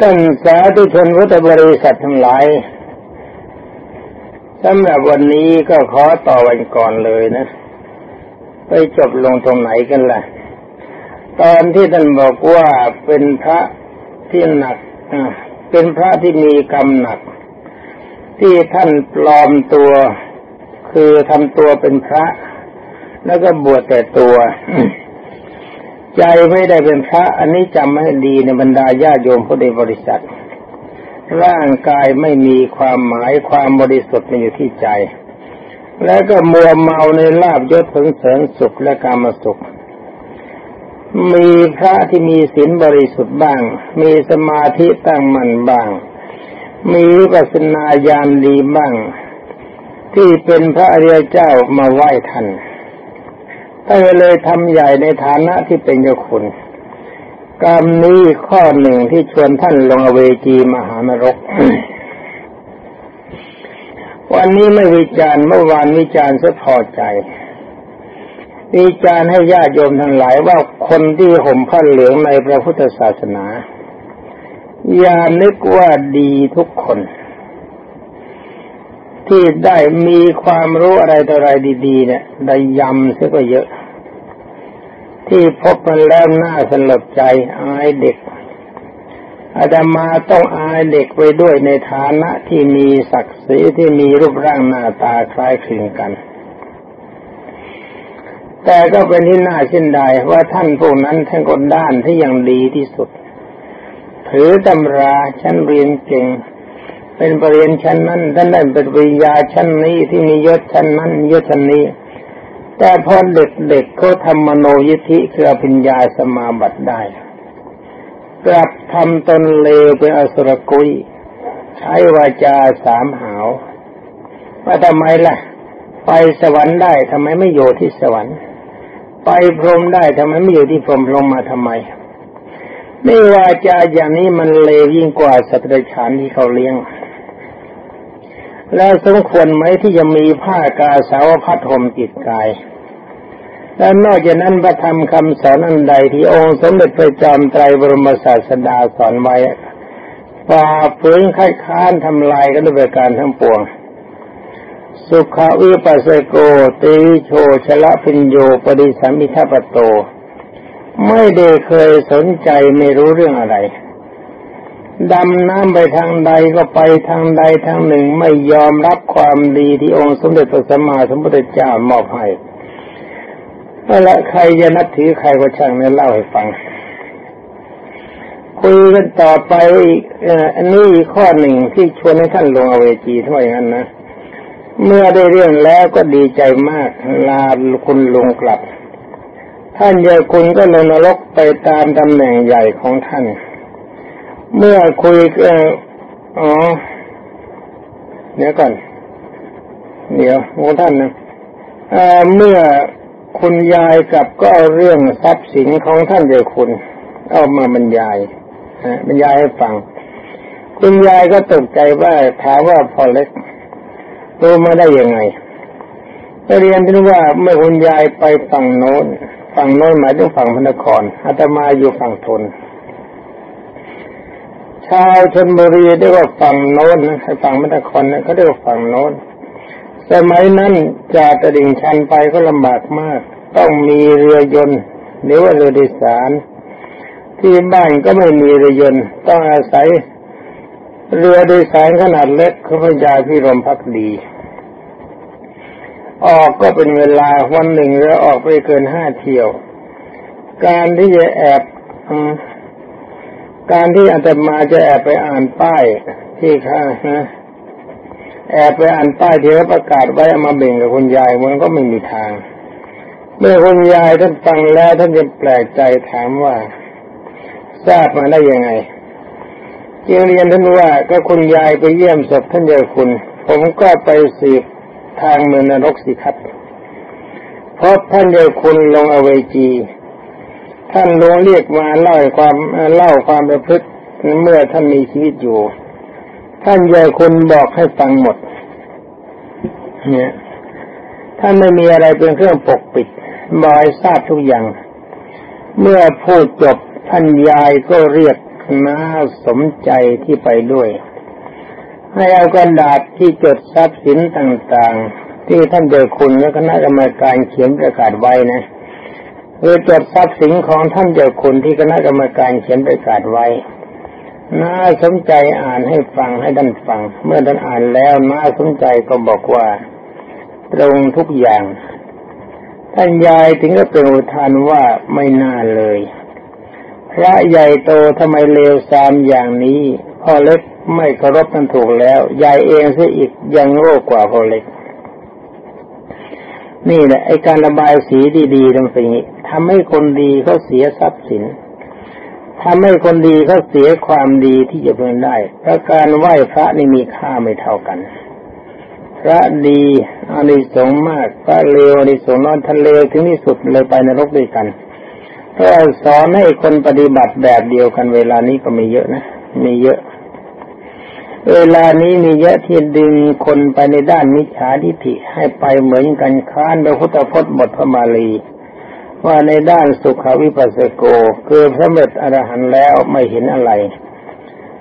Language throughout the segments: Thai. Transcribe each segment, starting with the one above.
ท่านสาธุชนพุทธบริษัททั้งหลายสำหรับวันนี้ก็ขอต่อวันก่อนเลยนะ ไปจบลงตรงไหนกันล่ะ ตอนที่ท่านบอกว่าเป็นพระที่หนักเป็นพระที่มีกรรมหนัก ที่ท่านปลอมตัว คือทำตัวเป็นพระ แล้วก็บวชแต่ตัว ใจไม่ได้เป็นพระ อันนี้จำให้ดีในบรรดาญาโยมผู้ในบริษัท ร่างกายไม่มีความหมายความบริสุทธิ์มันอยู่ที่ใจ แล้วก็มัวเมาในลาบยศผลเสริญสุขและกามสุข มีพระที่มีศีลบริสุทธิ์บ้าง มีสมาธิตั้งมั่นบ้าง มีวิปัสสนาญาณดีบ้าง ที่เป็นพระอริยเจ้ามาไหว้ท่าน ท่านเลยทำใหญ่ในฐานะที่เป็นเจ้าคุณกรรมนี้ข้อหนึ่งที่ชวนท่านลงอเวจีมหานรก วันนี้ไม่วิจารณ์เมื่อวานวิจารณ์ซะพอใจ วิจารณ์ให้ญาติโยมทั้งหลายว่าคนที่ห่มผ้าเหลืองในพระพุทธศาสนา อย่านึกว่าดีทุกคน ที่ได้มีความรู้อะไรต่ออะไรดีๆ เนี่ยได้ยำเสียก็เยอะ ที่พบมันแล้วน่าสลดใจอายเด็กอาดามาต้องอายเด็กไว้ด้วยในฐานะที่มีศักดิ์ศรีที่มีรูปร่างหน้าตาคล้ายคลึงกัน แต่ก็เป็นที่น่าเช่นใดว่าท่านพวกนั้นท่านก็ด้านที่ยังดีที่สุด ถือตำราชั้นเรียนเก่ง เป็นปรริญญาชั้นนั้นท่านได้เป็นปริญญาชั้นนี้ที่มียศชั้นนั้นยศชั้นนี้ แต่พอเด็กๆเขาทำมโนยิธิคืออภิญญาสมาบัติได้ กลับทำตนเลวเป็นอสุรกุยใช้วาจาสามหาวว่าทำไมล่ะ ไปสวรรค์ได้ทำไมไม่อยู่ที่สวรรค์ ไปพรหมได้ทำไมไม่อยู่ที่พรหมลงมาทำไมนี่วาจาอย่างนี้มันเลวยิ่งกว่าสัตว์ราชานที่เขาเลี้ยง แล้วสมควรไหมที่จะมีผ้ากาสาวพัดห่มจิตกาย และนอกจากนั้นพระธรรมคำสอนอันใดที่องค์สมเด็จพระจอมไตรบรมศาสดาสอนไว้ฝ่าฝืนคัดค้านทำลายกันด้วยการทั้งปวง สุขาวิปัสสโกติโชชละพิญโยปริสัมมิทัปโต ไม่ได้เคยสนใจไม่รู้เรื่องอะไร ดำน้ำไปทางใดก็ไปทางใดทางหนึ่งไม่ยอมรับความดีที่องค์สมเด็จพระสัมมาสัมพุทธเจ้ามอบให้ละใครจะนับถือใครก็ช่างนี่เล่าให้ฟัง คุยกันต่อไปอันนี้อีกข้อหนึ่งที่ชวนให้ท่านลงอเวจีทำไมงั้นนะเมื่อได้เรื่องแล้วก็ดีใจมากลาคุณลงกลับ ท่านเยาคุณก็ลงนรกไปตามตำแหน่งใหญ่ของท่าน เมื่อคุยเอออ๋อเดี๋ยวก่อนเดี๋ยวโอ้ท่านนะเมื่อคุณยายกลับก็เอาเรื่องทรัพย์สินของท่านเดียวคุณ เอามาบรรยายบรรยายให้ฟัง คุณยายก็ตกใจว่าถามว่าพอเล็กรู้มาได้ยังไงไปเรียนที่ว่าเมื่อคุณยายไปฝั่งโน้นฝั่งโน้นหมายถึงฝั่งพนครอาตมาอยู่ฝั่งทน ชาวชนบุรีเรียกว่าฝั่งโน้นฝั่งมณฑลนเขาเรียกว่าฝั่งโน้นสมัยนั้นจากตดิ่งชันไปก็ลำบากมาก ต้องมีเรือยนต์หรือว่าเรือโดยสารที่บ้านก็ไม่มีเรือยนต์ต้องอาศัยเรือโดยสารขนาดเล็กเขาพยาพิรมพักดี ออกก็เป็นเวลาวันหนึ่งเราออกไปเกินห้าเที่ยว การที่จะแอบ การที่อาตมาจะแอบไปอ่านป้ายที่ข้างนะแอบไปอ่านป้ายที่เขาประกาศไว้มาเบ่งกับคุณยายมันก็ไม่มีทาง เมื่อคุณยายท่านฟังแล้วท่านจะแปลกใจถามว่า ทราบมาได้ยังไงจึงเรียนท่านว่าก็คุณยายไปเยี่ยมศพท่านเจ้าคุณ ผมก็ไปสืบทางเมืองนรกสิครับเพราะท่านเจ้าคุณลงอเวจี ท่านหลวงเรียกมาเล่าความเล่าความประพฤติเมื่อท่านมีชีวิตอยู่ ท่านใหญ่คุณบอกให้ฟังหมด เนี่ยท่านไม่มีอะไรเป็นเครื่องปกปิดบอยทราบทุกอย่าง เมื่อพูดจบท่านยายก็เรียกน่าสมใจที่ไปด้วย ให้เอากระดาษที่จดทรัพย์สินต่างๆ ที่ท่านเดคุณและคณะกรรมการเขียนประกาศไว้นะ คือจดทรัพย์สินของท่านเจ้าคุณที่คณะกรรมการเขียนประกาศไว้น่าสนใจอ่านให้ฟังให้ท่านฟัง เมื่อท่านอ่านแล้วน่าสนใจก็บอกว่า ตรงทุกอย่าง ท่านยายถึงก็เป็นอุทานว่าไม่น่าเลย พระใหญ่โตทำไมเลวสามอย่างนี้พ่อเล็กไม่เคารพกันถูกแล้ว ยายเองซะอีกยังโง่กว่าพ่อเล็ก นี่แหละไอการระบายสีดีๆตรงนี้ทำให้คนดีเขาเสียทรัพย์สินทำให้คนดีเขาเสียความดีที่จะเพิ่งได้เพราะการไหว้พระนี่มีค่าไม่เท่ากัน พระดีอานิสงส์มาก พระเลวอานิสงส์น้อยท่านเลวถึงที่สุดเลยไปนรกด้วยกันเพราะสอนให้คนปฏิบัติแบบเดียวกันเวลานี้ก็มีเยอะนะ มีเยอะ เวลานี้มีเยอะที่ดึงคนไปในด้านมิจฉาทิฏฐิให้ไปเหมือนกันค้านพระพุทธพจน์บทพระมาลี ว่าในด้านสุขวิปัสสโกคือพระเมตอรหันแล้วไม่เห็นอะไร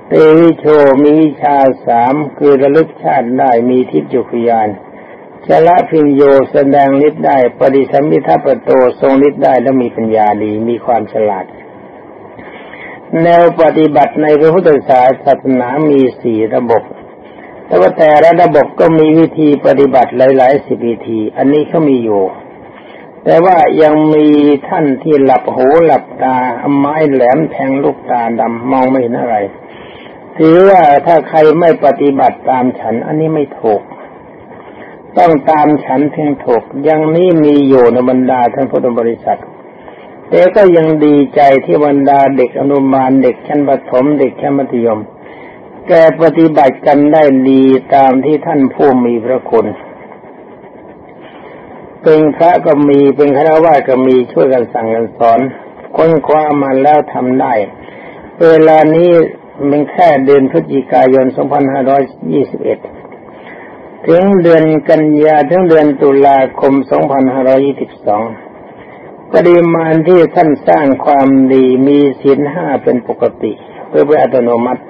เตวิโชมีวิชาสามคือระลึกชาติได้มีทิพยุคยานชละพิญโยแสดงฤทธิ์ได้ ปฏิสัมมิทัปโตทรงฤทธิ์ได้และมีปัญญาดีมีความฉลาด แนวปฏิบัติในพระพุทธศาสนามีสี่ระบบ แต่ว่าแต่ละระบบก็มีวิธีปฏิบัติหลายๆสิบวิธี อันนี้เขามีอยู่ แต่ว่ายังมีท่านที่หลับหูหลับตาไม้แหลมแทงลูกตาดำมองไม่เห็นอะไร ถือว่าถ้าใครไม่ปฏิบัติตามฉัน อันนี้ไม่ถูก ต้องตามฉันเพียงถูกยังนี้มีอยู่ในบรรดาท่านพุทธบริษัท แต่ก็ยังดีใจที่บรรดาเด็กอนุบาลเด็กชั้นประถมเด็กชั้นมัธยม แกปฏิบัติกันได้ดีตามที่ท่านผู้มีพระคุณเป็นพระก็มีเป็นคณะว่าก็มีช่วยกันสั่งกันสอน ค้นคว้ามาแล้วทำได้ เวลานี้มันแค่เดือนพฤศจิกายน 2521 ถึงเดือนกันยาถึงเดือนตุลาคม 2522 ปริมาณที่ท่านสร้างความดีมีศีลห้าเป็นปกติเพื่อไปอัตโนมัติ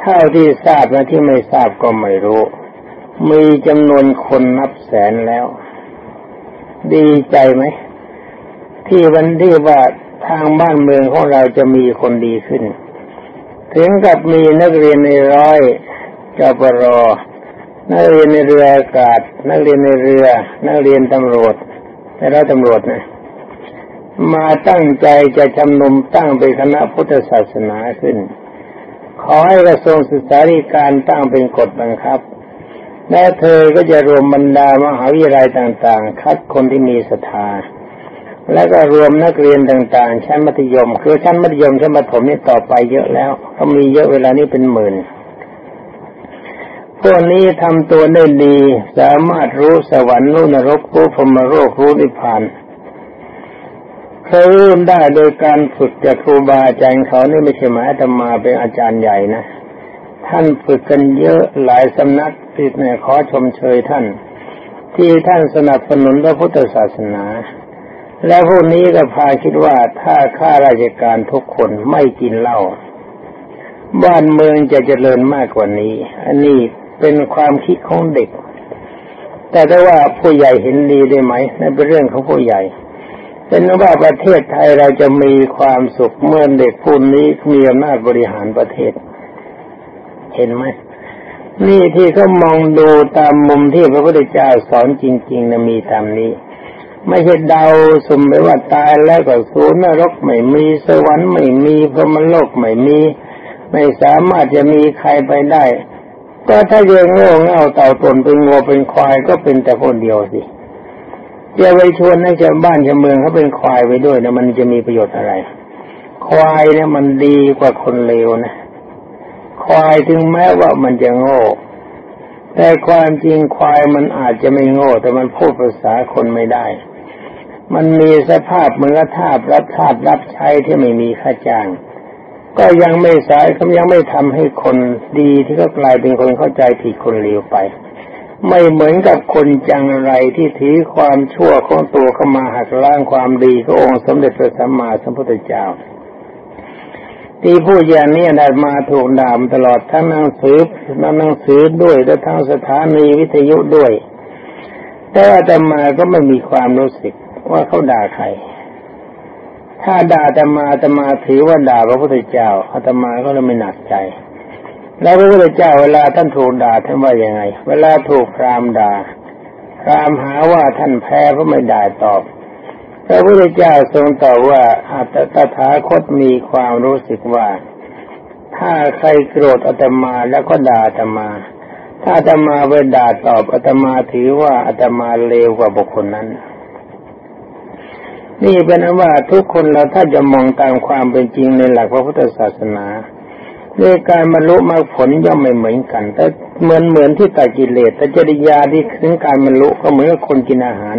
เท่าที่ทราบและที่ไม่ทราบก็ไม่รู้ มีจำนวนคนนับแสนแล้ว ดีใจไหม ที่วันที่ว่าทางบ้านเมืองของเราจะมีคนดีขึ้น ถึงกับมีนักเรียนในร้อยจปรอนักเรียนในเรืออากาศ นักเรียนในเรือ นักเรียนตำรวจแต่ละตำรวจนะ มาตั้งใจจะจำนมตั้งเป็นคณะพุทธศาสนาขึ้น ขอให้กระทรวงศึกษาธิการตั้งเป็นกฎบังคับ และเธอก็จะรวมบรรดามหาวิทยาลัยต่างๆ คัดคนที่มีศรัทธา และก็รวมนักเรียนต่าง ๆ ชั้นมัธยม คือชั้นมัธยมชั้นประถมนี่ต่อไปเยอะแล้วเขามีเยอะเวลานี้เป็นหมื่นพวกนี้ทำตัวได้ดี สามารถรู้สวรรค์รู้นรกรู้พรมโลกรู้นิพพาน เคยเริ่มได้โดยการฝึกจากครูบาอาจารย์เขานี่ไม่ใช่หมายธรรมาเป็นอาจารย์ใหญ่นะ ท่านฝึกกันเยอะหลายสำนักที่เนี่ยขอชมเชยท่าน ที่ท่านสนับสนุนพระพุทธศาสนา และพวกนี้ก็พาคิดว่าถ้าข้าราชการทุกคนไม่กินเหล้าบ้านเมืองจะเจริญมากกว่านี้ อันนี้เป็นความคิดของเด็ก แต่ได้ว่าผู้ใหญ่เห็นดีได้ไหมนั่นเป็นเรื่องของผู้ใหญ่ เป็นว่าประเทศไทยเราจะมีความสุขเมื่อเด็กผู้นี้มีอำนาจบริหารประเทศ เห็นไหมนี่ที่เขามองดูตามมุมที่พระพุทธเจ้าสอนจริงๆนะมีตามนี้ ไม่ใช่เดาสมไปว่าตายแล้วก็สูนนรกไม่มีสวรรค์ไม่มีพรหมโลกไม่มี ไม่สามารถจะมีใครไปได้ ก็ถ้าเยงโง่เง่าเต่าตนเป็นงัวเป็นควายก็เป็นแต่คนเดียวสิ จะไปชวนให้ชาวบ้านชาวเมืองเขาเป็นควายไปด้วยนะมันจะมีประโยชน์อะไร ควายเนี่ยมันดีกว่าคนเลวนะ ควายถึงแม้ว่ามันจะโง่ แต่ความจริงควายมันอาจจะไม่โง่ แต่มันพูดภาษาคนไม่ได้ มันมีสภาพเหมือนกับทาบรับทาบรับใช้ที่ไม่มีค่าจ้าง ก็ยังไม่สายเขายังไม่ทำให้คนดีที่ก็กลายเป็นคนเข้าใจผิดคนเลวไป ไม่เหมือนกับคนจังไรที่ถือความชั่วของตัวเข้ามาหักล้างความดีขององค์สมเด็จพระสัมมาสัมพุทธเจ้า ที่ผู้ยางนี้ได้มาถูกด่ามตลอดทั้งหนังสือหนังสือด้วยและทั้งสถานีวิทยุด้วย แต่อาตมาก็ไม่มีความรู้สึกว่าเขาด่าใคร ถ้าด่าอาตมาอาตมาถือว่าด่าพระพุทธเจ้าอาตมาก็เลยไม่หนักใจ แล้วพระพุทธเจ้าเวลาท่านถูกด่าท่านว่ายังไง เวลาถูกพรามด่าพรามหาว่าท่านแพ้เพราะไม่ด่าตอบพระพุทธเจ้าทรงตอบว่าอาตตถาคตมีความรู้สึกว่า ถ้าใครโกรธอาตมาแล้วก็ด่าอาตมา ถ้าอาตมาไปด่าตอบอาตมาถือว่าอาตมาเลวกว่าบุคคลนั้น นี่เป็นว่าทุกคนเราถ้าจะมองตามความเป็นจริงในหลักพระพุทธศาสนา ในการบรรลุมรรคผลย่อมไม่เหมือนกัน แต่เหมือนเหมือนที่ตัดกิเลสแต่จริยาที่ถึงการบรรลุก็เหมือนกับคนกินอาหาร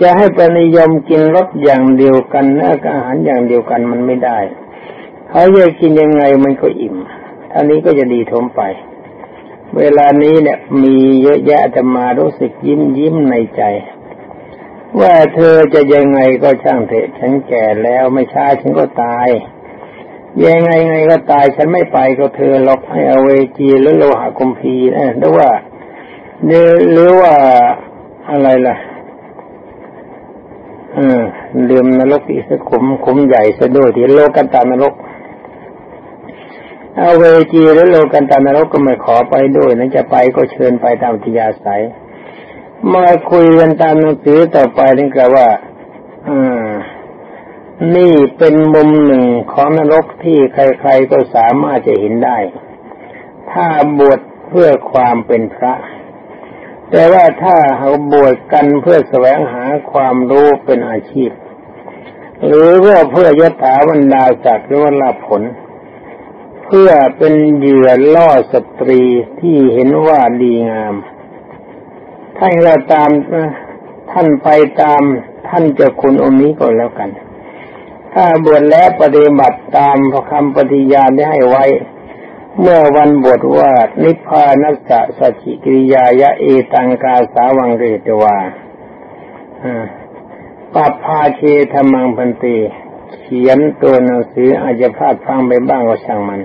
จะให้ปนิยมกินรสอย่างเดียวกันอาหารอย่างเดียวกันมันไม่ได้ เขาจะกินยังไงมันก็อิ่มท่านี้ก็จะดีทมไป เวลานี้เนี่ยมีเยอะแยะจะมารู้สึกยิ้มยิ้มในใจ ว่าเธอจะยังไงก็ช่างเถอะฉันแก่แล้วไม่ช้าฉันก็ตาย ยังไงไงก็ตายฉันไม่ไปก็เธอล็อกให้เอาเวจีหรือโลหะกุมพีนะหรือว่าหรือว่าอะไรล่ะอืมลืมนรกอีกสักขุมขุมใหญ่ซะด้วยที่โลกันตานรกเอาเวจีหรือโลกันตานรกก็ไม่ขอไปด้วยนะจะไปก็เชิญไปตามทิยาศัยมาคุยกันตามหนังสือต่อไปนี่ก็ว่าอ่า นี่เป็นมุมหนึ่งของนรกที่ใครๆก็สามารถจะเห็นได้ ถ้าบวชเพื่อความเป็นพระ แต่ว่าถ้าเขาบวชกันเพื่อแสวงหาความรู้เป็นอาชีพ หรือเพื่อเพื่อยถาบรรดาศักดิ์หรือว่าลาผล เพื่อเป็นเหยื่อล่อสตรีที่เห็นว่าดีงามท่านเราตามท่านไปตามท่านจะคุณองค์นี้ก่อนแล้วกัน ถ้าบวชแล้วปฏิบัติตามพระคำปฏิญาณได้ให้ไว้ เมื่อวันบทว่านิพพานัสสะสัจิกิริยายะเอตังกาสาวังเรตวาปัปพาเชธรรมังพันตีเขียนตัวหนังสืออาจจะพลาดพังไปบ้างก็ช่างมัน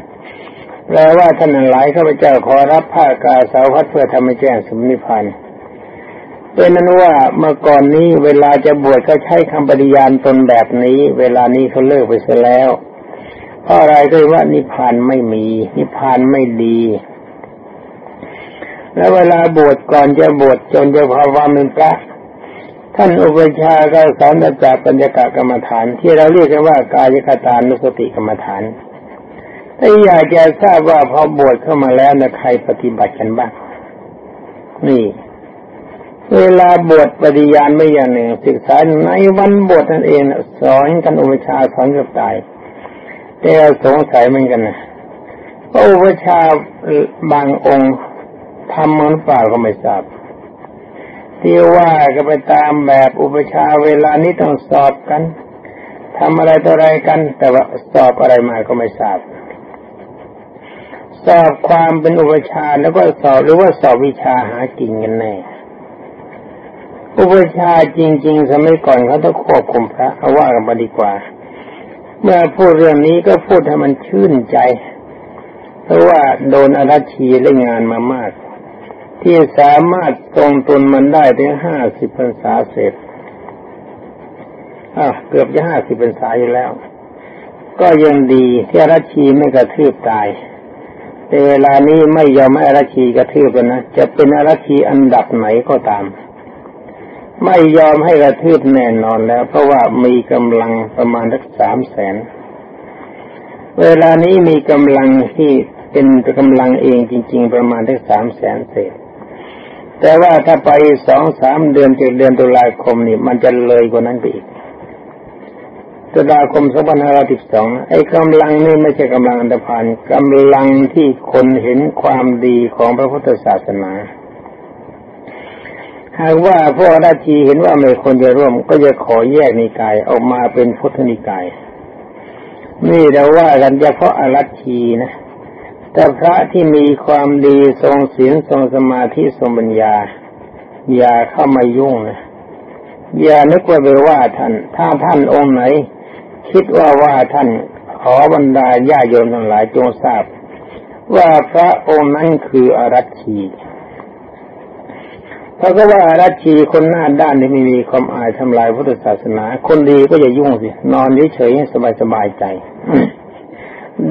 แปลว่าท่านหลายข้าพเจ้าขอรับผ้ากาสาวพัดเพื่อทำให้แจ้งสมนิพพาน เป็นนั้นว่าเมื่อก่อนนี้เวลาจะบวชก็ใช้คำปฏิญาณตนแบบนี้ เวลานี้เขาเลิกไปเสียแล้ว เพราะอะไรก็ว่านิพพานไม่มี นิพพานไม่ดี แล้วเวลาบวชก่อนจะบวชจนจะภาวะเป็นพระท่านอุปชาก็สอนจากปัญญากกรรมฐาน ที่เราเรียกกันว่ากายคตานุสติกรรมฐานถ้าอยากจะทราบว่าพอบวชเข้ามาแล้วนะใครปฏิบัติกันบ้างนี่ เวลาบวชปฏิญาณไม่อย่างหนึ่งศึกษาในวันบวชนั่นเองสอนกันอุปชาสอนกับตายแต่สงสัยเหมือนกันนะพระอุปชาบางองค์ทำมันเปล่าก็ไม่ทราบที่ว่าก็ไปตามแบบอุปชาเวลานี้ต้องสอบกันทำอะไรต่ออะไรกัน แต่ว่าสอบอะไรมาก็ไม่ทราบ สอบความเป็นอุปชาแล้วก็สอบหรือว่าสอบวิชาหากินกันแน่ อุปชาจริง ๆ สมัยก่อนเขาต้องควบคุมพระเอาว่ากันมาดีกว่า เมื่อพูดเรื่องนี้ก็พูดให้มันชื่นใจ เพราะว่าโดนอารัชีเล่นงานมามาก ที่สามารถทรงตนมันได้ถึงห้าสิบพรรษาเสร็จอะเกือบจะห้าสิบพรรษาอยู่แล้ว ก็ยังดีที่อารัชีไม่กระทืบตายแต่เวลานี้ไม่ยอมให้อารัชีกระทืบแล้วนะจะเป็นอารัชีอันดับไหนก็ตาม ไม่ยอมให้กระทืบแน่นอนแล้ว เพราะว่ามีกำลังประมาณสักสามแสน เวลานี้มีกำลังที่เป็นกำลังเองจริง ๆ ประมาณสักสามแสนเศษ แต่ว่าถ้าไปสองสามเดือนเจ็ดเดือนตุลาคมนี่มันจะเลยกว่านั้นไปอีกตุลาคมสองพันห้าร้อยสิบสองไอ้กำลังนี่ไม่ใช่กำลังอันตรพานกำลังที่คนเห็นความดีของพระพุทธศาสนา หากว่าพวกราชีเห็นว่าไม่ควรจะร่วม ก็จะขอแยกนิกายออกมาเป็นพุทธนิกาย นี่เราว่ากันเฉพาะอรัชีนะ แต่พระที่มีความดีทรงศีลทรงสมาธิทรงปัญญา อย่าเข้ามายุ่งนะอย่านึกว่าไปว่าท่าน ถ้าท่านองค์ไหน คิดว่าว่าท่านขอบรรดาญาโยมทั้งหลายจงทราบ ว่าพระองค์นั้นคืออรัชชี เพราะก็ว่าอารัชชีคนหน้าด้านนี่ไม่มีความอายทำลายพุทธศาสนา คนดีก็อย่ายุ่งสิ นอนเฉยๆสบายสบายใจ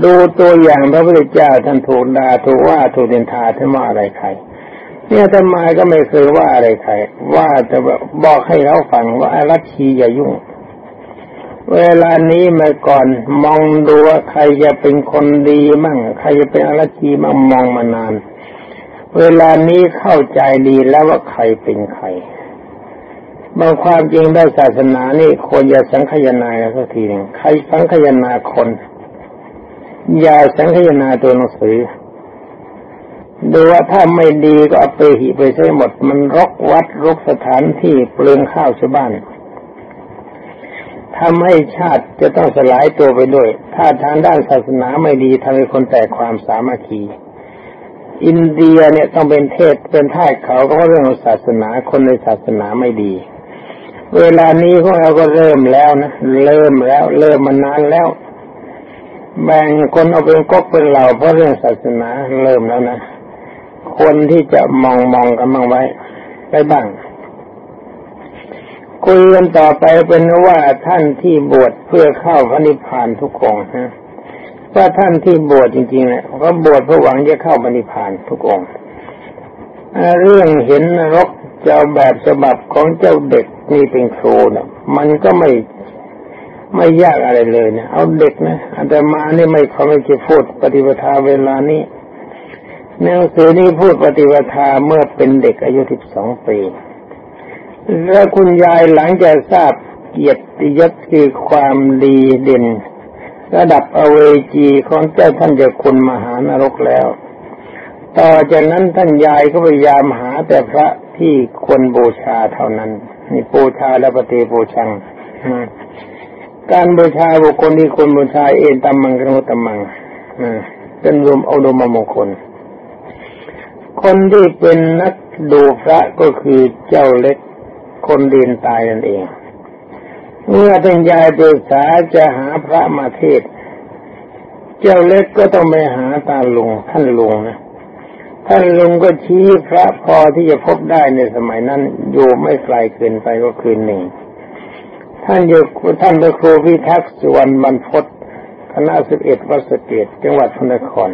ดูตัวอย่างพระพุทธเจ้าท่านถูกด่าถูกว่าถูกเดินทาท่านว่าอะไรใครเนี่ยทำไมก็ไม่เคยว่าอะไรใคร ว่าแต่บอกให้เราฟังว่าอารัชชีอย่ายุ่ง เวลานี้มาก่อนมองดูว่าใครจะเป็นคนดีมั่ง ใครจะเป็นอรชีมั่งมองมานาน เวลานี้เข้าใจดีแล้วว่าใครเป็นใครบางความจริงได้ศาสนานี่ควรอย่าสังขยนาสักทีหนึ่งใครสังขยนาคน อย่าสังขยนาตัวหนังสือดูว่าถ้าไม่ดีก็เอาไปหิไปใช้หมด มันรกวัดรกสถานที่เปลืองข้าวชาวบ้านทำให้ชาติจะต้องสลายตัวไปด้วย ถ้าทางด้านศาสนาไม่ดีทำให้คนแตกความสามัคคี อินเดียเนี่ยต้องเป็นเทศเป็นท่าเขาก็เรื่องศาสนาคนในศาสนาไม่ดี เวลานี้พวกเราก็เริ่มแล้วนะเริ่มแล้ว เริ่มมานานแล้ว แบ่งคนเอาเป็นก๊กเป็นเหล่าเพราะเรื่องศาสนาเริ่มแล้วนะคนที่จะมองมองกันบ้างไว้ไปบ้างคุยกันต่อไปเป็นว่าท่านที่บวชเพื่อเข้าพระนิพพานทุกองนะ ว่าท่านที่บวชจริงๆเนี่ยก็บวชเพื่อหวังจะเข้าพระนิพานทุกองเรื่องเห็นนรกเจ้าแบบฉบับของเจ้าเด็กนี่เป็นครูนะมันก็ไม่ไม่ยากอะไรเลยเนะเอาเด็กนะอาตมานี่ไม่เขาไม่จะพูดปฏิปทาเวลานี้หนังสือนี้พูดปฏิปทาเมื่อเป็นเด็กอายุสิบสองปี แล้วคุณยายหลังจากทราบเกียรติยศคือความดีเด่น ระดับอเวจีของเจ้าท่านจะคุณมหานรกแล้ว ต่อจากนั้นท่านยายก็พยายามหาแต่พระที่ควรบูชาเท่านั้นนี่บูชาและปฏิบูชังการบูชาบุคคลที่ควรบูชาเอ็นตมังกรตมังเป็นรวมเอาดมมงคล คนที่เป็นนักดูพระก็คือเจ้าเล็กคนดินตายนั่นเอง เมื่อท่านยายปรึกษาจะหาพระมาเทศ เจ้าเล็กก็ต้องไปหาตาลุงท่านลุงนะท่านลุงก็ชี้พระพอที่จะพบได้ในสมัยนั้นอยู่ไม่ไกลเกินไปก็คืนหนึ่ง ท่านอยู่ท่านพระครูพิทักษ์สุวรรณบรรพศคณะสิบเอ็ดวัดสเกตจังหวัดพระนคร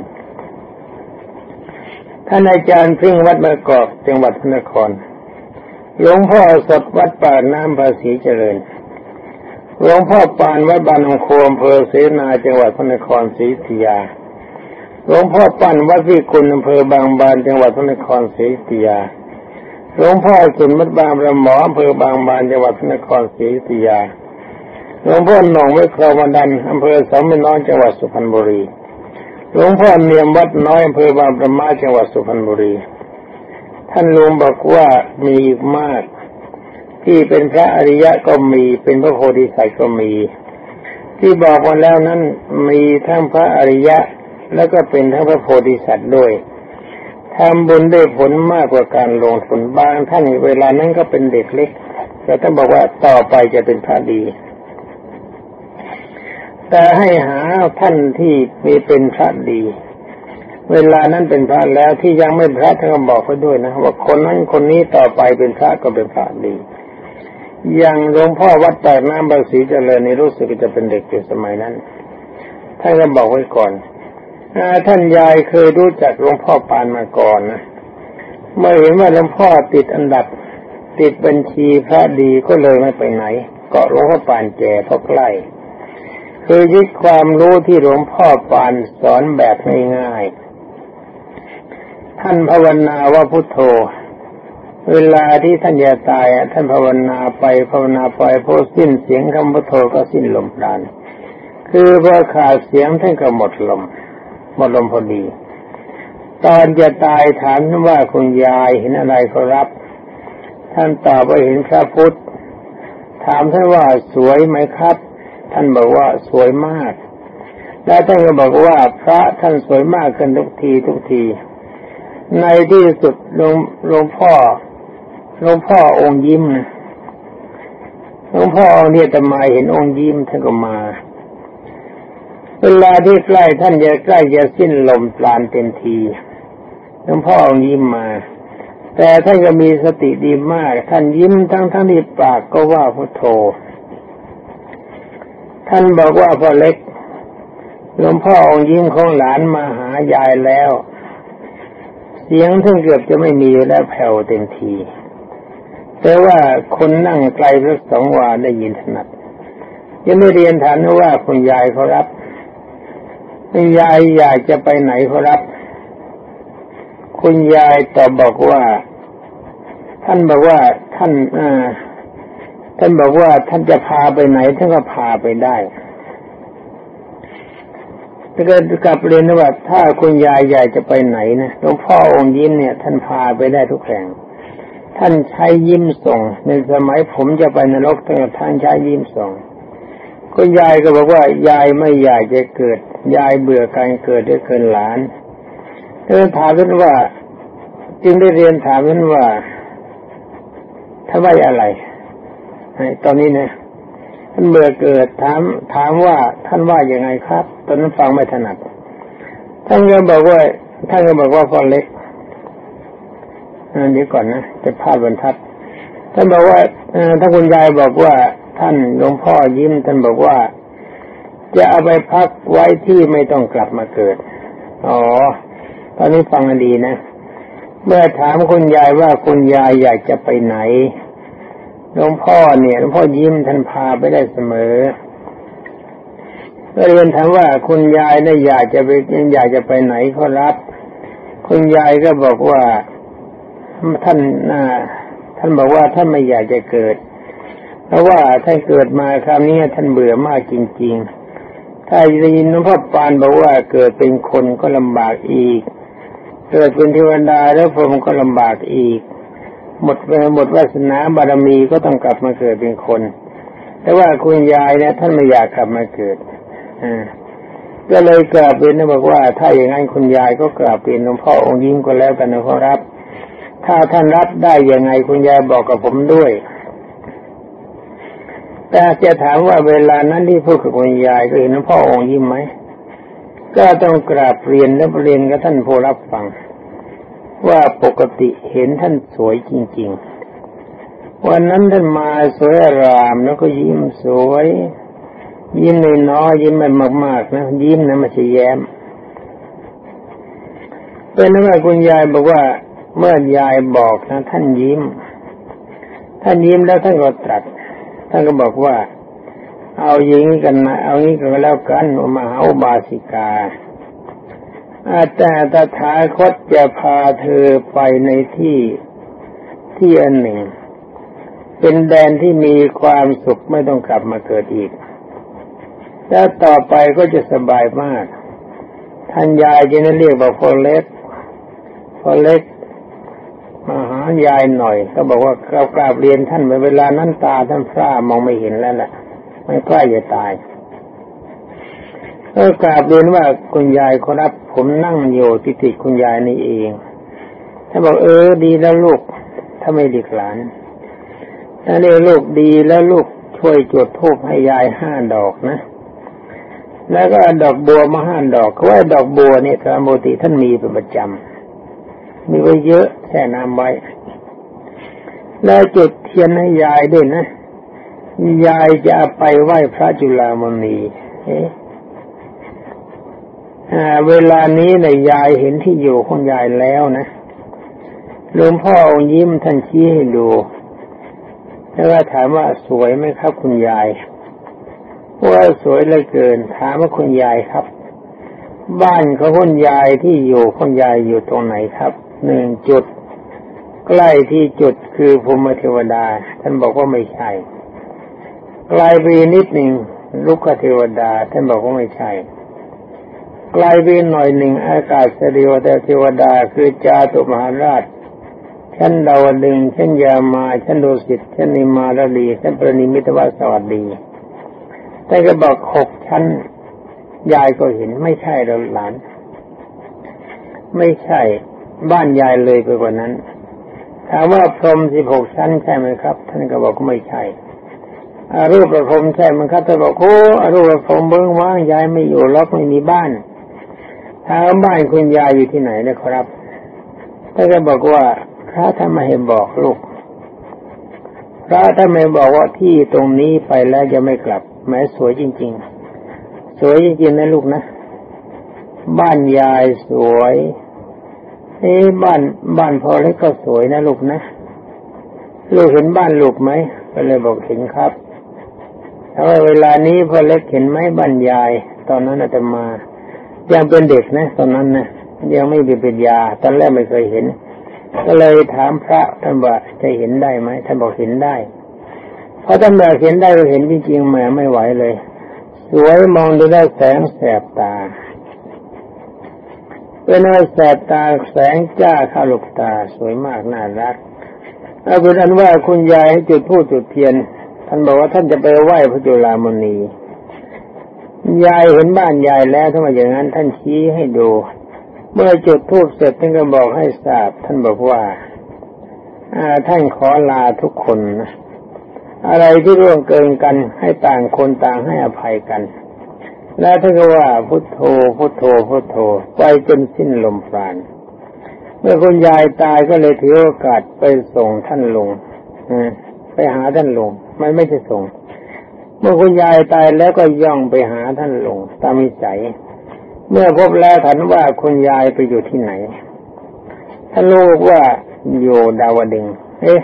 ท่านอาจารย์พิงวัดมะกอกจังหวัดพระนครหลวงพ่อสดวัดป่าน้ำภาษีเจริญ หลวงพ่อปานวัดบานองโคมอำเภอเสนาจังหวัดพระนครศรีอยุธยาหลวงพ่อปั้นวัดวิกุลอำเภอบางบานจังหวัดพระนครศรีอยุธยาหลวงพ่อสุนวัดบางประหมออำเภอบางบานจังหวัดพระนครศรีอยุธยาหลวงพ่อหนองไว้คราวมาดันอำเภอสามน้อยจังหวัดสุพรรณบุรีหลวงพ่อเนียมวัดน้อยอำเภอบางประมาจังหวัดสุพรรณบุรี ท่านลุงบอกว่ามีมาก ที่เป็นพระอริยะก็มี เป็นพระโพธิสัตว์ก็มี ที่บอกมาแล้วนั้นมีทั้งพระอริยะ แล้วก็เป็นทั้งพระโพธิสัตว์ด้วยทำบุญได้ผลมากกว่าการลงทุนบางท่านเวลานั้นก็เป็นเด็กเล็กแต่ท่านบอกว่าต่อไปจะเป็นพระดี แต่ให้หาท่านที่มีเป็นพระดี เวลานั้นเป็นพระแล้วที่ยังไม่พระท่านก็บอกไว้ด้วยนะว่าคนนั้นคนนี้ต่อไปเป็นพระก็เป็นพระดี อย่างหลวงพ่อวัดแตกน้ำบางสีเจริญนี่รู้สึกจะเป็นเด็กอยู่สมัยนั้นท่านก็บอกไว้ก่อนท่านยายเคยรู้จักหลวงพ่อปานมาก่อนนะเมื่อเห็นว่าหลวงพ่อติดอันดับ ติดบัญชีพระดีก็เลยไม่ไปไหน ก็หลวงพ่อปานแก่เพราะใกล้คือยึดความรู้ที่หลวงพ่อปานสอนแบบง่ายๆท่านภาวนาว่าพุทโธ เวลาที่ท่านจะตายท่านภาวนาไปภาวนาไปพอสิ้นเสียงคำพุทโธก็สิ้นลมปราณคือพอขาดเสียงท่านก็หมดลม หมดลมพอดี ตอนจะตายถามว่าคุณยายเห็นอะไรก็รับ ท่านตอบว่าเห็นพระพุทธ ถามท่านว่าสวยไหมครับ ท่านบอกว่าสวยมาก แล้วท่านก็บอกว่าพระท่านสวยมากขึ้นทุกทีทุกที ในที่สุดหลวงหลวงพ่อ หลวงพ่อองค์ยิ้มหลวงพ่อเนี่ยแต่มาเห็นองค์ยิ้มท่านก็มา เวลาที่ใกล้ท่านจะใกล้จะสิ้นลมปราณเต็มทีหลวงพ่อองยิ้มมา แต่ท่านก็มีสติดีมาก ท่านยิ้มทั้งทั้งที่ปากก็ว่าพุทโธ ท่านบอกว่าพ่อเล็กหลวงพ่อองค์ยิ้มของหลานมาหายายแล้ว เสียงท่านเกือบจะไม่มีแล้วแผ่วเต็มที แต่ว่าคนนั่งไกลสักสองวาได้ยินถนัดยังไม่เรียนถามว่าคุณยายเขารับคุณยายอยากจะไปไหนเขารับ คุณยายตอบบอกว่า ท่านบอกว่าท่านอ่าท่านบอกว่าท่านจะพาไปไหนท่านก็พาไปได้ถ้าเกิดกลับเรียนว่า ถ้าคุณยายใหญ่จะไปไหนนะหลวงพ่อองค์ยิ้มเนี่ย ท่านพาไปได้ทุกแห่ง ท่านใช้ยิ้มส่ง ในสมัยผมจะไปนรกท่านใช้ยิ้มส่งคุณยายก็บอกว่ายายไม่อยากจะเกิด ยายเบื่อการเกิดด้วยเกินหลานเธอถามท่านว่า จึงได้เรียนถามท่านว่าถ้าว่าอะไรตอนนี้นะท่านเบื่อเกิดถาม ถามว่าท่านว่าอย่างไงครับ ตอนนั้นฟังไม่ถนัดท่านก็บอกว่าท่านก็บอกว่าพ่อเล็ก อันนี้ก่อนนะจะพาดบรรทัดท่านบอกว่าถ้าคุณยายบอกว่าท่านหลวงพ่อยิ้ม ท่านบอกว่า จะเอาไปพักไว้ที่ไม่ต้องกลับมาเกิด อ๋อ ตอนนี้ฟังดีนะ เมื่อถามคุณยายว่าคุณยายอยากจะไปไหนหลวงพ่อเนี่ยหลวงพ่อยิ้มท่านพาไปได้เสมอก็เรียนถามว่าคุณยายเนี่ยอยากจะไปอยากจะไปไหนเขารับ คุณยายก็บอกว่า ท่านท่านบอกว่าท่านไม่อยากจะเกิด เพราะว่าถ้าเกิดมาคราวนี้ท่านเบื่อมากจริง ๆ ถ้าได้ยินหลวงพ่อปานบอกว่าเกิดเป็นคนก็ลำบากอีก เกิดเป็นเทวดาแล้วผมก็ลำบากอีก หมดหมดวาสนาบารมีก็ต้องกลับมาเกิดเป็นคน แต่ว่าคุณยายเนี่ยท่านไม่อยากกลับมาเกิดอ่าก็เลยกราบเรียนบอกว่า ถ้าอย่างนั้นคุณยายก็กราบเรียนหลวงพ่อองค์ยิ้มก็แล้วกันนะครับ ถ้าท่านรับได้ยังไงคุณยายบอกกับผมด้วย แต่จะถามว่าเวลานั้นที่พูดกับคุณยายก็เห็นพ่อองค์ยิ้มไหม ก็ต้องกราบเรียนและเรียนกับท่านผู้รับฟัง ว่าปกติเห็นท่านสวยจริง ๆ วันนั้นท่านมาสวยอารามแล้วก็ยิ้มสวย ยิ้มน้อยยิ้มไม่มากๆนะยิ้มนะม่ใช่แย้มเป็นนั้นว่าคุณยายบอกว่า เมื่อยายบอกนะท่านยิ้ม ท่านยิ้มแล้วท่านก็ตรัส ท่านก็บอกว่า เอาอย่างนี้กันนะเอางี้ก็แล้วกันมหาอุบาสิกา อาจารย์ตถาคตจะพาเธอไปในที่ที่อันหนึ่ง เป็นแดนที่มีความสุขไม่ต้องกลับมาเกิดอีกแล้วต่อไปก็จะสบายมาก ท่านยายจะนั่นเรียกว่าพ่อเล็กพ่อเล็ก ยายหน่อยก็บอกว่าเรากราบเรียนท่านไปเวลานั้นตาท่านพร่ามองไม่เห็นแล้วแหละไม่ใกล้จะตายก็กราบเรียนว่าคุณยายครับ ผมนั่งอยู่ติติคุณยายนี่เองท่านบอกเออดีแล้วลูก ถ้าไม่ดีหลานถ้าเรียลูกดีแล้วลูกช่วยจุดธูปให้ยายห้าดอกนะ แล้วก็ดอกบัวมาห้าดอกเขาะว่าดอกบัวเนี่ยพระโมติท่านมีเป็นประจำ มีไว้เยอะแช่น้ำไว้ แล้วจุดเทียนให้ยายด้วยนะ ยายจะไปไหว้พระจุลามณีเอ๊ะเวลานี้ในยายเห็นที่อยู่ของยายแล้วนะหลวงพ่อยิ้มท่านชี้ให้ดู แล้วก็ถามว่าสวยไหมครับคุณยายว่าสวยเหลือเกิน ถามว่าคุณยายครับ บ้านของคุณยายที่อยู่คุณยายอยู่ตรงไหนครับ หนึ่งจุด ใกล้ที่จุดคือภูมิเทวดา ท่านบอกว่าไม่ใช่ไกลไปนิดหนึ่งลุกเทวดา ท่านบอกว่าไม่ใช่ไกลไปหน่อยหนึ่งอากาศเสดีวแต่เทวดาคือจาตุมหาราชชั้นดาวดึงชั้นยามาชั้นดุสิตชั้นนิมาลดีชั้นปรนิมิตวสวัสดีแต่ก็บอกหกชั้น ยายก็เห็นไม่ใช่เราหลาน ไม่ใช่ บ้านยายเลยไปกว่านั้นถามว่าพรมสิบหกชั้นใช่ไหมครับ ท่านก็บอกก็ไม่ใช่อารูปประพรมใช่มันครับท่านบอกโอ้อารูปประพรมเบิ้งว่างยายไม่อยู่ล็อกไม่มีบ้านถามบ้านคุณยายอยู่ที่ไหนนะครับท่านก็บอกว่าพระท่านไม่เห็นบอกลูกพระท่านไม่บอกว่าที่ตรงนี้ไปแล้วจะไม่กลับ แม้สวยจริง ๆ สวยจริงๆนะลูกนะ บ้านยายสวย เอ้บ้านบ้านพอเล็กก็สวยนะลูกนะลูกเห็นบ้านลูกไหมก็เลยบอกเห็นครับแล้วเวลานี้พอเล็กเห็นไหมบ้านยาย ตอนนั้นอาตมา ยังเป็นเด็กนะ ตอนนั้นนะยังไม่มีปัญญา ตอนแรกไม่เคยเห็น ก็เลยถามพระท่านว่าจะเห็นได้ไหมท่านบอกเห็นได้พอท่านบอกเห็นได้ก็เห็นจริงๆแหมไม่ไหวเลย สวยมองดูได้แสงแสบตา เป็นว่าแสบตาแสงจ้าเข้าลูกตาสวยมากน่ารักเอาเป็นอันว่าคุณยายให้จุดพูดจุดเทียน ท่านบอกว่าท่านจะไปไหว้พระจุลามณียายเห็นบ้านยายแล้วถ้ามอย่างนั้น ท่านชี้ให้ดู เมื่อจุดทูบเสร็จท่านก็บอกให้ทราบ ท่านบอกว่าท่านขอลาทุกคนนะอะไรที่ร่วงเกินกันให้ต่างคนต่างให้อภัยกัน แล้วท่านก็ว่าพุทโธพุทโธพุทโธไปจนสิ้นลมปราณเมื่อคุณยายตายก็เลยถือโอกาสไปส่งท่านลงไปหาท่านลงมันไม่ใช่ส่ง เมื่อคุณยายตายแล้วก็ย่องไปหาท่านลงตามมิสัยเมื่อพบแล้วถามว่าคุณยายไปอยู่ที่ไหนท่านรู้ว่าอยู่ดาวดึงเอ๊ะ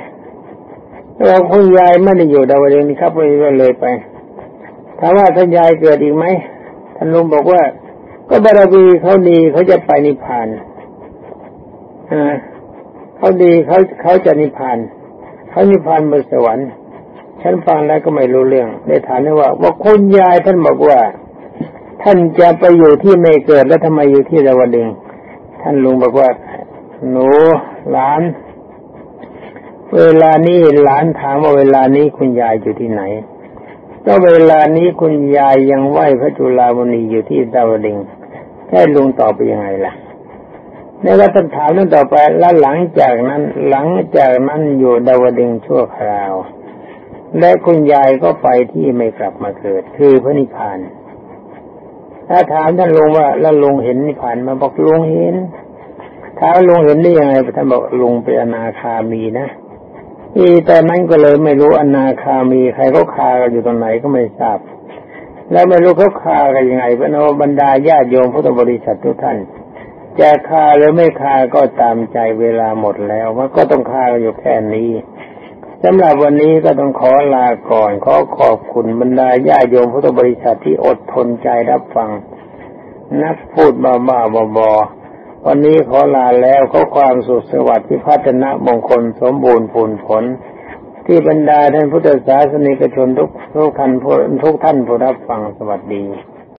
เราคุณยายไม่ได้อยู่ดาวดึงนี่ครับเลยเลยไปถามว่าท่านยายเกิดอีกไหมานลุงบอกว่า ก็บารมีเขาดีเขาจะไปนิพพานอ่าเขาดีเขาเขาจะนิพพานเขานิพพานบนสวรรค์ฉันฟังแล้วก็ไม่รู้เรื่องได้ถามว่า ว่าคุณยายท่านบอกว่า ท่านจะไปอยู่ที่ไม่เกิดแล้วทำไมอยู่ที่ดาวดึงท่านลุงบอกว่า หนูหลาน เวลานี้หลานถามว่าเวลานี้คุณยายอยู่ที่ไหน ก็เวลานี้คุณยายยังไหวพระจุลามณีอยู่ที่ดาวดึงแค่ลุงตอบไปยังไงล่ะในรัฐถามนั้นต่อไปแล้วหลังจากนั้น หลังจากนั้นอยู่ดาวดึงชั่วคราว และคุณยายก็ไปที่ไม่กลับมาเกิด คือพระนิพพาน ถ้าถามท่านลุงว่า แล้วลุงเห็นนิพพานมาบอกลุงเห็นถ้าลุงเห็นได้ยังไงท่านบอกลุงเป็นอนาคามีนะ อีแต่นั้นก็เลยไม่รู้อนาคามีใครเขาคากันอยู่ตรงไหนก็ไม่ทราบ แล้วไม่รู้เขาคากันยังไงพราะบรรดาญาติโยมพุทธบริษัททุกท่านจะคาหรือไม่คาก็ตามใจเวลาหมดแล้วมันก็ต้องคาอยู่แค่นี้สำหรับวันนี้ก็ต้องขอลาก่อน ขอขอบคุณบรรดาญาโยมพุทธบริษัทที่อดทนใจรับฟัง นักพูดบ้าๆบอๆ วันนี้ขอลาแล้วขอความสุขสวัสดิ์ที่พัฒนามงคลสมบูรณ์ผลผล ที่บรรดาท่านพุทธศาสนิกชนทุกทุกท่านทุกท่านผู้รับฟังสวัสดี